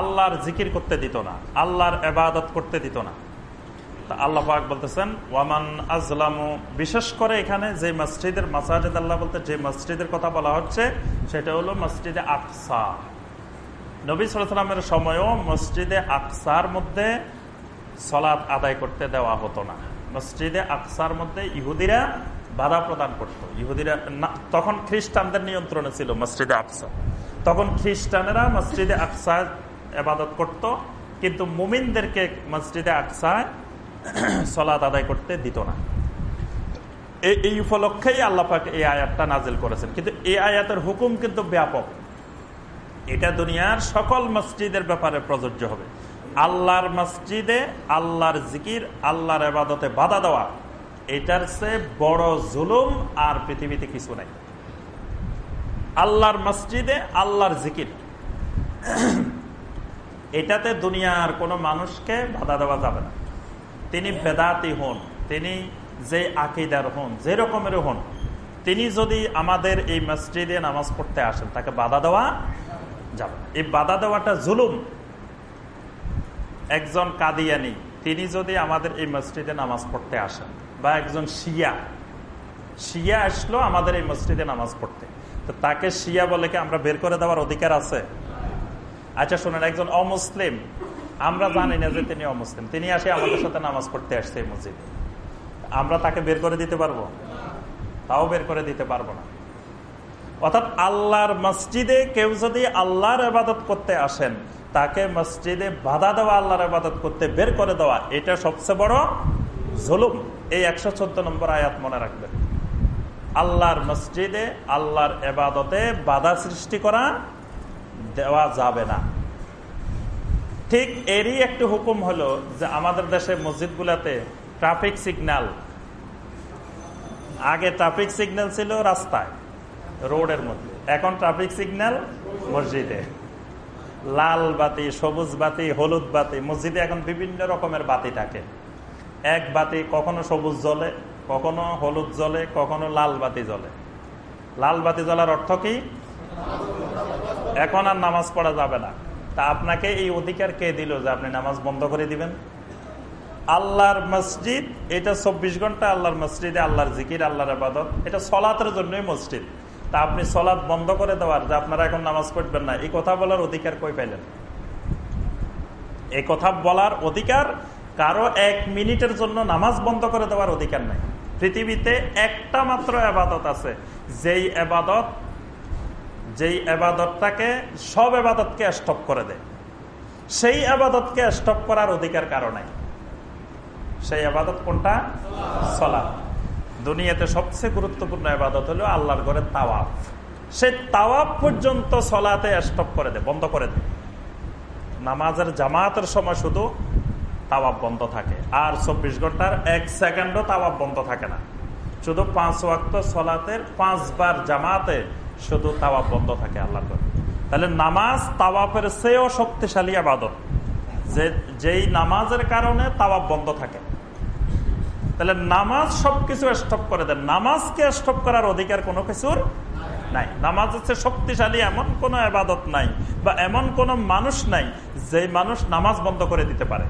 আল্লাহর জিকির করতে দিত না, আল্লাহর এবাদত করতে দিত না। তা আল্লাহ বলতেছেন, ওয়ামান আজলামু, বিশেষ করে এখানে যে মসজিদের মাসাজিদ, আল্লাহ বলতে যে মসজিদের কথা বলা হচ্ছে, সেটা হলো মসজিদে আকসা। নবী সালামের সময়ও মসজিদে আকসার মধ্যে সলাৎ আদায় করতে দেওয়া হতো না। মসজিদে আকসার মধ্যে ইহুদিরা বাধা প্রদান করত। ইহুদিরা তখন খ্রিস্টানদের নিয়ন্ত্রণে ছিল মসজিদে আকসা। তখন খ্রিস্টানেরা মসজিদে আকসা এবাদত করত, কিন্তু মুমিনদেরকে মসজিদে আকসায় সলাৎ আদায় করতে দিত না। এই উপলক্ষেই আল্লাপাক এই আয়াতটা নাজিল করেছেন। কিন্তু এই আয়াতের হুকুম কিন্তু ব্যাপক। এটা দুনিয়ার সকল মসজিদের ব্যাপারে প্রযোজ্য হবে। আল্লাহর মসজিদে আল্লাহর জিকির, আল্লাহর এবাদতে বাধা দেওয়া, এটার চেয়ে বড় জুলুম আর পৃথিবীতে কিছু নাই। আল্লাহর মসজিদে আল্লাহর জিকির। এটাতে দুনিয়ার কোনো মানুষকে বাধা দেওয়া যাবে না। তিনি বেদাতি হন, তিনি যে আকিদার হন, যে রকমের হন, তিনি যদি আমাদের এই মসজিদে নামাজ পড়তে আসেন, তাকে বাধা দেওয়া যাবে এই বাধা দেওয়াটা জুলুম। একজন কাদিয়ানি, তিনি যদি আমাদের এই মসজিদে নামাজ পড়তে আসেন, বা একজন শিয়া শিয়া আসলো আমাদের এই মসজিদে নামাজ পড়তে, তো তাকে শিয়া বলে কি আমরা বের করে দেওয়ার অধিকার আছে? আচ্ছা শোনেন, একজন অমুসলিম। আমরা জানি না যে তিনি অমুসলিম। তিনি আসে আমাদের সাথে নামাজ পড়তে আসছে এই মসজিদে। আমরা তাকে বের করে দিতে পারব? তাও বের করে দিতে পারব না। অর্থাৎ আল্লাহর মসজিদে কেউ যদি আল্লাহর আবাদত করতে আসেন, তাকে মসজিদে বাধা দেওয়া, আল্লাহর আবাদত করতে বের করে দেওয়া, এটা সবচেয়ে বড় জুলুম। এই একশো চোদ্দ নম্বর আয়াত মনে রাখবেন। আল্লাহর মসজিদে আল্লাহর এবাদতে বাধা সৃষ্টি করা দেওয়া যাবে না। ঠিক এরই একটি হুকুম হলো যে আমাদের দেশে মসজিদগুলাতে ট্রাফিক সিগন্যাল আগে ট্রাফিক সিগন্যাল ছিল রাস্তায়, রোডের মধ্যে। এখন ট্রাফিক সিগন্যাল মসজিদে। লাল বাতি, সবুজ বাতি, হলুদ বাতি, মসজিদে এখন বিভিন্ন রকমের বাতি থাকে। এক বাতি কখনো সবুজ জ্বলে, কখনো হলুদ জ্বলে, কখনো লাল বাতি জ্বলে। লাল বাতি জ্বলার অর্থ কি? এখন আর নামাজ পড়া যাবে না। তা আপনাকে এই অধিকার কে দিল যে আপনি নামাজ বন্ধ করে দিবেন? আল্লাহর মসজিদ, এটা চব্বিশ ঘণ্টা আল্লাহর মসজিদে আল্লাহর জিকির, আল্লাহর আবাদত, এটা সলাতের জন্যই মসজিদ। তা আপনি সলাদ বন্ধ করে দেওয়ার যে আপনারা এখন নামাজ পড়বেন না, এই কথা বলার অধিকার কই পাইলেন? এই কথা বলার অধিকার কারও এক মিনিটের জন্য নামাজ বন্ধ করে দেওয়ার অধিকার নাই। পৃথিবীতে একটা মাত্র আবাদত আছে। যেই আবাদত যেই আবাদতটাকে সব আবাদতকে স্টপ করে দেয়। সেই আবাদতকে স্টপ করার অধিকার কারণে সেই আবাদত কোনটা? সলা দুনিয়াতে সবচেয়ে গুরুত্বপূর্ণ আবাদত হলো আল্লাহর ঘরে তাওয়াফ। সেই তাওয়াফ পর্যন্ত সলাতে স্টপ করে দেয়, বন্ধ করে দেয়। নামাজের জামাতের সময় শুধু তাওয়াব বন্ধ থাকে। আর চব্বিশ ঘণ্টার এক সেকেন্ডও তাওয়াব বন্ধ থাকে না। শুধু পাঁচ ওয়াক্ত সলাতের পাঁচবার জামাতে শুধু তাওয়াব বন্ধ থাকে আল্লাহর তাহলে নামাজ তাওয়াপের চেয়েও শক্তিশালী আবাদত। যে, যেই নামাজের কারণে তাওয়াব বন্ধ থাকে। তাহলে নামাজ সবকিছু স্টপ করে দেন। নামাজকে স্টপ করার অধিকার কোনো কিছুর নাই। নামাজ হচ্ছে শক্তিশালী, এমন কোন আবাদত নাই বা এমন কোন মানুষ নাই যে মানুষ নামাজ বন্ধ করে দিতে পারে।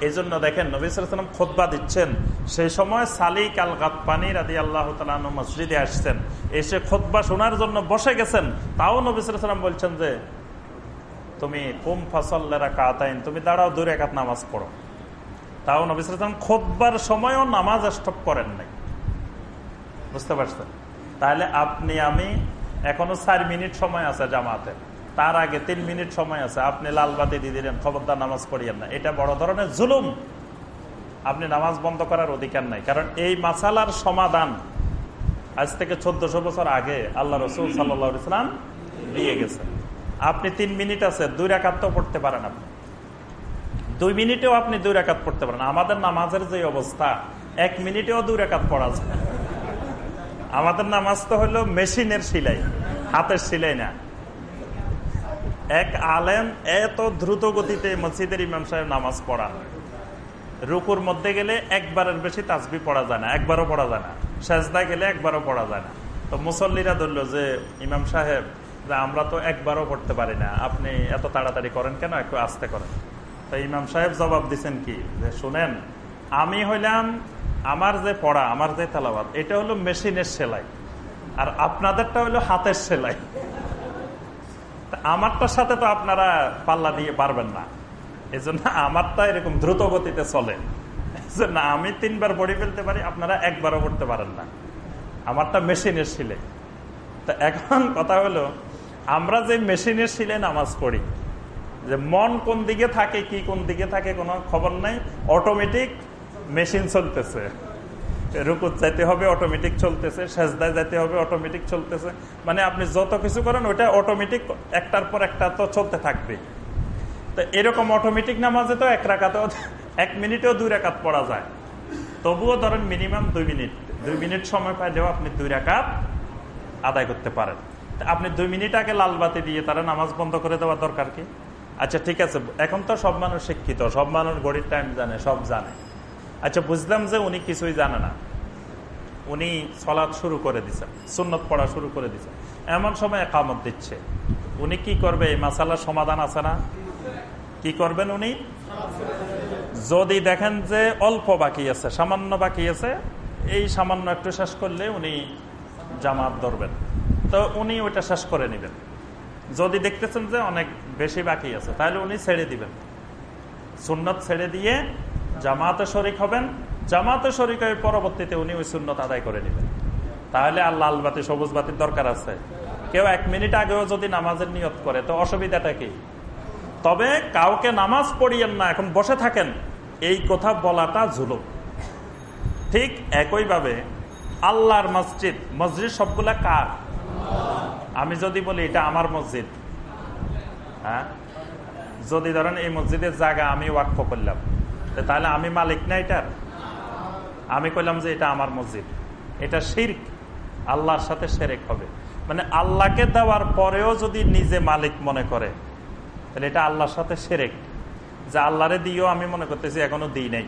এই জন্য দেখেন নবীলাম খোদবা দিচ্ছেন। সেই সময় সালিক আল গাতপানি রাদি আল্লাহ মসজিদে আসছেন। এসে খোদবা শোনার জন্য বসে গেছেন, তাও নবীলাম বলছেন যে, তুমি কুম ফসল্লেরা কাতাইন, তুমি দাঁড়াও দূরে একাত নামাজ পড়ো। তাও নবীলাম খোদবার সময়ও নামাজ স্টপ করেন নাই। বুঝতে পারছেন? তাহলে আপনি, আমি, এখনও চার মিনিট সময় আছে জামাতে। তার আগে তিন মিনিট সময় আছে। আপনি লাল বাতি দিয়ে দিলেন, খবরদার নামাজ পড়িয়েন না। এটা বড় ধরনের জুলুম। আপনি নামাজ বন্ধ করার অধিকার নাই। কারণ এই মাসালার সমাধান আজ থেকে চোদ্দশো বছর আগে আল্লাহ রসুল সাল্লা ইসলাম দিয়ে গেছেন আপনি তিন মিনিট আছে, দুই রাকাত তো পড়তে পারেন আপনি। দুই মিনিটেও আপনি দুই রেখাত পড়তে পারেন। আমাদের নামাজের যে অবস্থা, এক মিনিটেও দুই রেখাত পড়া যায় আমাদের নামাজ তো হলো মেশিনের সিলাই, হাতের সিলাই না। এক আলেম এত দ্রুত গতিতে মসজিদের ইমাম সাহেব নামাজ পড়া। রুকুর মধ্যে গেলে একবারের বেশি তাজবি পড়া যায় না, একবারও পড়া যায় না। সেজদায় গেলে একবারও পড়া যায় না। তো মুসল্লিরা ধরলো যে, ইমাম সাহেব, যে আমরা তো একবারও পড়তে পারি না। আপনি এত তাড়াতাড়ি করেন কেন? একটু আস্তে করেন। তো ইমাম সাহেব জবাব দিচ্ছেন কি? যে, শুনেন, আমি হইলাম আমার যে পড়া, আমার যে তালাবাদ এটা হলো মেশিনের সেলাই। আর আপনাদেরটা হলো হাতের সেলাই। আমারটার সাথে তো আপনারা পাল্লা দিয়ে পারবেন না। এই জন্য আমারটা এরকম দ্রুত গতিতে চলে। না, আমি তিনবার পড়ে ফেলতে পারি, আপনারা একবারও পড়তে পারেন না। আমারটা মেশিনের শিলে। তা এখন কথা হলো, আমরা যে মেশিনের শিলে নামাজ পড়ি, যে মন কোন দিকে থাকে, কি কোন দিকে থাকে, কোনো খবর নাই, অটোমেটিক মেশিন চলতেছে। রুকুত যাইতে হবে, অটোমেটিক চলতেছে, সেজদায় যাইতে হবে, অটোমেটিক চলতেছে। মানে আপনি যত কিছু করেন, ওইটা অটোমেটিক একটার পর একটা তো চলতে থাকবে তো এরকম অটোমেটিক নামাজে তো এক রাখাতেও এক মিনিটেও দুই রাকাত পড়া যায়। তবুও ধরেন মিনিমাম দুই মিনিট। দুই মিনিট সময় পাইলেও আপনি দুই রাকাত আদায় করতে পারেন। আপনি দুই মিনিট আগে লাল বাতি দিয়ে তারা নামাজ বন্ধ করে দেওয়ার দরকার কি? আচ্ছা ঠিক আছে। এখন তো সব মানুষ শিক্ষিত, সব মানুষ গড়ির টাইম জানে, সব জানে। আচ্ছা বুঝলাম যে উনি কিছুই জানে না। উনি সলাদ শুরু করে দিচ্ছেন সুন্নত পড়া শুরু করে দিচ্ছেন এমন সময় একামত দিচ্ছে। উনি কি করবে? এই মাসালার সমাধান আছে না? কি করবেন উনি? যদি দেখেন যে অল্প বাকি আছে, সামান্য বাকি আছে, এই সামান্য একটু শেষ করলে উনি জামাত ধরবেন। তো উনি ওইটা শেষ করে নেবেন। যদি দেখতেছেন যে অনেক বেশি বাকি আছে, তাহলে উনি ছেড়ে দিবেন। সুন্নত ছেড়ে দিয়ে জামাতে শরিক হবেন। জামাতে শরিক হয়ে পরবর্তীতে উনি ওই সুন্নত আদায় করে নেবেন। তাহলে আর লাল বাতি, সবুজ বাতির দরকার আছে। কেউ এক মিনিট আগেও যদি নামাজের নিয়ত করে, তো অসুবিধাটা কি? তবে কাউকে নামাজ পড়িয়েন না, এখন বসে থাকেন। এই কথা বলাটা ঝুলুক ঠিক একইভাবে আল্লাহর মসজিদ মসজিদ সবগুলা কার? আমি যদি বলি এটা আমার মসজিদ। হ্যাঁ? যদি ধরেন এই মসজিদের জায়গা আমি ওয়াক্ফ করলাম তাহলে আমি মালিক না এটার? আমি কইলাম যে এটা আমার মসজিদ। এটা শির্ক। আল্লাহর সাথে সেরেক হবে। মানে আল্লাহকে দেওয়ার পরেও যদি নিজে মালিক মনে করে, তাহলে এটা আল্লাহর সাথে সেরেক যে আল্লাহরে দিয়েও আমি মনে করতেছি এখনও দিই নাই।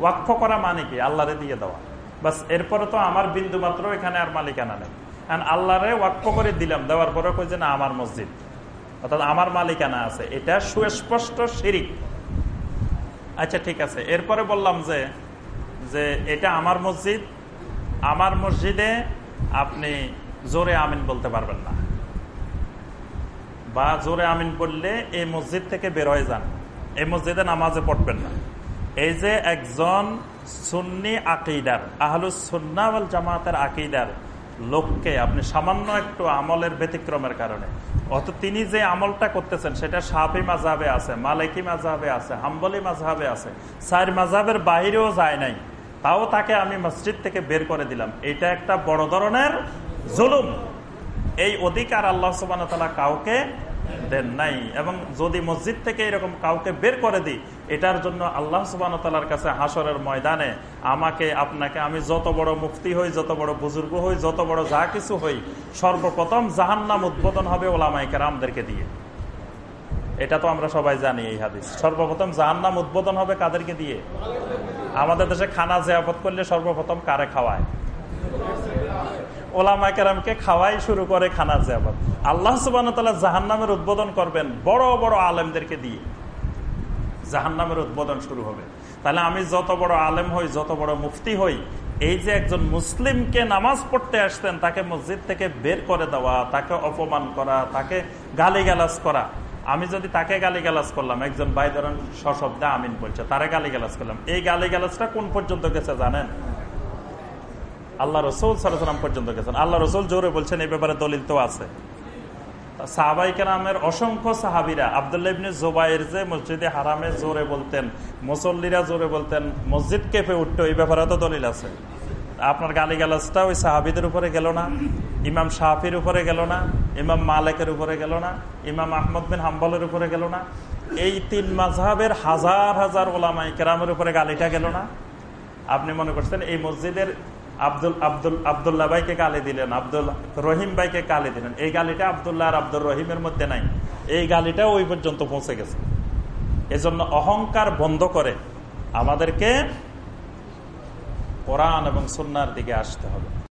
ওয়াক্ফ করা মানে কি? আল্লাহরে দিয়ে দেওয়া। বাস, এরপরে তো আমার বিন্দু মাত্র এখানে আর মালিকানা নেই। কারণ আল্লাহরে ওয়াক্ফ করে দিলাম, দেওয়ার পরে কই যে না, আমার মসজিদ। অর্থাৎ আমার মালিকানা আছে। এটা সুস্পষ্ট শিরিক। আচ্ছা ঠিক আছে। এরপরে বললাম যে যে এটা আমার মসজিদ। আমার মসজিদে আপনি জোরে আমিন বলতে পারবেন না। বা জোরে আমিন বললে এই মসজিদ থেকে বের হয়ে যান। এই মসজিদে নামাজে পড়বেন না। এই যে একজন সুন্নি আকিদার, আহলুস সুন্নাওয়াল জামাতের আকিদার লোককে আপনি সামান্য একটু আমলের ব্যতিক্রমের কারণে অত তিনি যে আমলটা করতেছেন সেটা সাফি মাঝাবে আছে, মালিকি মাঝাবে আছে, হাম্বলি মাঝাবে আছে সার মাঝাবের বাহিরেও যায় নাই। তাও তাকে আমি মসজিদ থেকে বের করে দিলাম। এটা একটা বড় ধরনের জুলুম। এই অধিকার আল্লাহ সুবান কাউকে দেন নাই। এবং যদি মসজিদ থেকে এরকম কাউকে বের করে দিই, এটার জন্য আল্লাহ সুবান তালার কাছে হাসরের ময়দানে আমাকে, আপনাকে আমি যত বড় মুক্তি হই, যত বড় বুজুর্গ হই, যত বড় যা কিছু হই, সর্বপ্রথম জাহান্নাম উদ্বোধন হবে ওলামাইকার আমদেরকে দিয়ে। এটা তো আমরা সবাই জানি এই হাদিস। সর্বপ্রথম জাহান্নাম উদ্বোধন হবে কাদেরকে দিয়ে? আমাদের দেশে খানা জেয়াপত করলে সর্বপ্রথম কারে খাওয়ায়? ওলামাকেরামকে খাওয়াই শুরু করে খানা জেয়াবত আল্লাহ সুবান জাহান নামের উদ্বোধন করবেন বড় বড় আলেমদেরকে দিয়ে। জাহান নামের উদ্বোধন শুরু হবে। তাহলে আমি যত বড় আলেম হই, যত বড় মুফতি হই, এই যে একজন মুসলিমকে নামাজ পড়তে আসতেন, তাকে মসজিদ থেকে বের করে দেওয়া, তাকে অপমান করা, তাকে গালি গালাজ করা, আমি যদি তাকে গালি গালাজ করলাম, একজন ভাই ধরেন সশব্দে আমিন বলছে, তারে গালি গালাজ করলাম, এই গালি গালাজটা কোন পর্যন্ত গেছে জানেন? আল্লাহ রসুল সালাম পর্যন্ত গেছেন। আল্লাহ রসুল জোরে বলছেন, এই ব্যাপারে দলিল তো আছে। সাহাবাই কেরামের অসংখ্য সাহাবিরা আবদুল্লাহ ইবনে যে মসজিদে হারামে জোরে বলতেন, মুসল্লিরা জোরে বলতেন, মসজিদ কেঁপে উঠতো এই ব্যাপারে তো দলিল আছে। আপনার গালি গালাজটা ওই সাহাবিদের উপরে গেল না, ইমাম শাহির উপরে গেল না, ইমাম মালেকের উপরে গেল না, ইমাম আহমদ বিন হাম্বলের উপরে গেল না, এই তিন মাঝহের হাজার হাজার ওলামাই কেরামের উপরে গালিটা গেল না। আপনি মনে করছেন এই মসজিদের আব্দুল আব্দুল, আবদুল্লাহ ভাইকে গালি দিলেন, আব্দুল রহিম ভাইকে গালি দিলেন। এই গালিটা আবদুল্লাহ আর আব্দুল রহিমের মধ্যে নাই। এই গালিটা ওই পর্যন্ত পৌঁছে গেছে। এজন্য অহংকার বন্ধ করে আমাদেরকে কোরআন এবং সন্ন্যার দিকে আসতে হবে।